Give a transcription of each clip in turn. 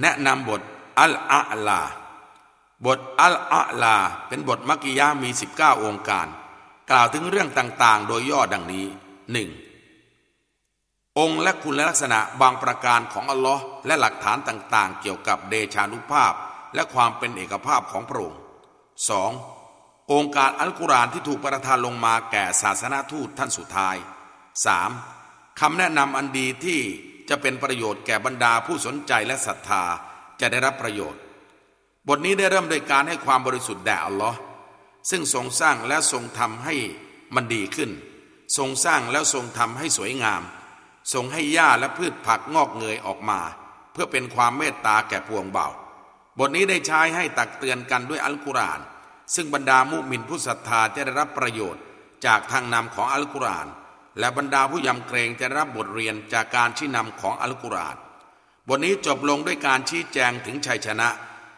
แนะนำบทอัลอาลา บทอัลอาลา เป็นบทมักกิยามี 19 องค์การ กล่าวถึงเรื่องต่างๆ โดยย่อดังนี้หนึ่งองค์และคุณลักษณะบางประการของอัลลอฮ์และหลักฐานต่างๆ เกี่ยวกับเดชานุภาพ และความเป็นเอกภาพของพระองค์สององค์การอัลกุรอานที่ถูกประทานลงมาแก่ศาสนาทูตท่านสุดท้าย 3. คำแนะนำอันดีที่ จะเป็นประโยชน์แก่บรรดาผู้สนใจและศรัทธาจะได้รับประโยชน์ บทนี้ได้เริ่มโดยการให้ความบริสุทธิ์แด่อัลลอฮ์ซึ่งทรงสร้างและทรงทำให้มันดีขึ้น ทรงสร้างแล้วทรงทำให้สวยงาม ทรงให้หญ้าและพืชผักงอกเงยออกมา เพื่อเป็นความเมตตาแก่พวงเบาบทนี้ได้ใช้ให้ตักเตือนกันด้วยอัลกุรอาน ซึ่งบรรดามุมินผู้ศรัทธาจะได้รับประโยชน์ จากทางนำของอัลกุรอาน และบรรดาผู้ยำเกรงจะรับบทเรียนจากการชี้นำของอัลกุรอานบทนี้จบลงด้วยการชี้แจงถึงชัยชนะ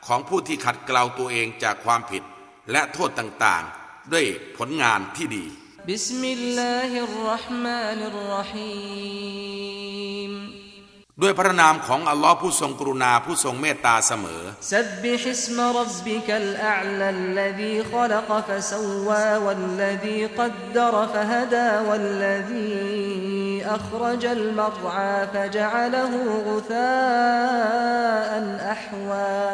ของผู้ที่ขัดเกลาตัวเองจากความผิด และโทษต่างๆ ด้วยผลงานที่ดีبسم الله الرحمن الرحيم ด้วยพระนามของอัลลอฮ์ผู้ทรงกรุณาผู้ทรงเมตตาเสมอسبح اسم ربك الأعلى الذي خلق فسวาวัลลดีกัดดรฟะฮดาวัลลดีอัครจัลมรอาฟะจัลลหูกุธาอันอัฮวา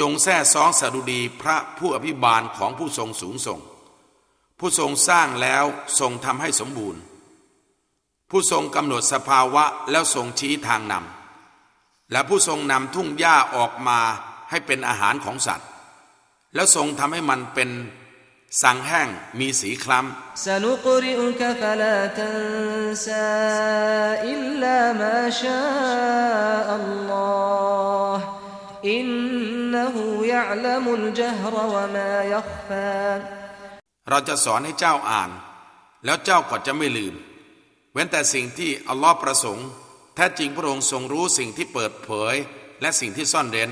จงแท้ซองสดุดีพระผู้อภิบาลของผู้ทรงสูงส่ง ผู้ทรงสร้างแล้วทรงทำให้สมบูรณ์ ผู้ทรงกำหนดสภาวะแล้วทรงชี้ทางนำและผู้ทรงนำทุ่งหญ้าออกมาให้เป็นอาหารของสัตว์ แล้วทรงทำให้มันเป็นสังแห้งมีสีคล้ำเราจะสอนให้เจ้าอ่าน แล้วเจ้าก็จะไม่ลืม เว้นแต่สิ่งที่อัลลอฮ์ประสงค์ แท้จริงพระองค์ทรงรู้สิ่งที่เปิดเผย และสิ่งที่ซ่อนเร้น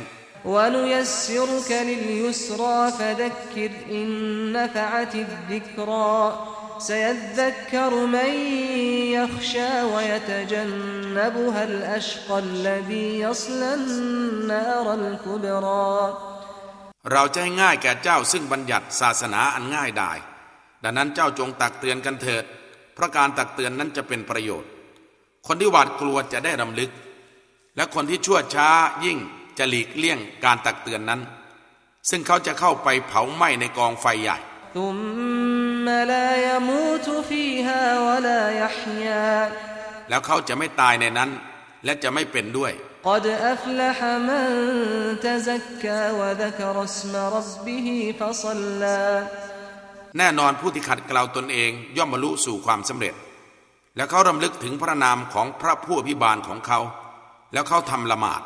เราจะให้ง่ายแก่เจ้าซึ่งบัญญัติศาสนาอันง่ายได้ดังนั้นเจ้าจงตักเตือนกันเถิด เพราะการตักเตือนนั้นจะเป็นประโยชน์ คนที่หวาดกลัวจะได้รำลึก และคนที่ชั่วช้ายิ่งจะหลีกเลี่ยงการตักเตือนนั้น ซึ่งเขาจะเข้าไปเผาไหม้ในกองไฟใหญ่แล้วเขาจะไม่ตายในนั้น และจะไม่เป็นด้วย แน่นอนผู้ที่ขัดเกลาตนเองย่อมบรรลุสู่ความสำเร็จ และเขารำลึกถึงพระนามของพระผู้อภิบาลของเขา แล้วเขาทำละหมาด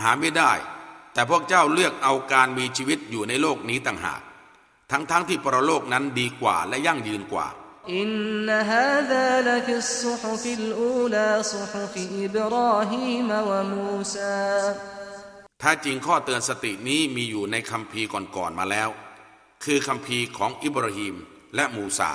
หาไม่ได้ แต่พวกเจ้าเลือกเอาการมีชีวิตอยู่ในโลกนี้ต่างหาก ทั้งๆทที่ปรโลกนั้นดีกว่าและยั่งยืนกว่า อินإن هذا لفي الصحف الأولى صحف إبراهيم وموسىถ้าจริงข้อเตือนสตินี้มีอยู่ในคัมภีร์ก่อนๆมาแล้ว คือคัมภีร์ของอิบราฮิมและมูซา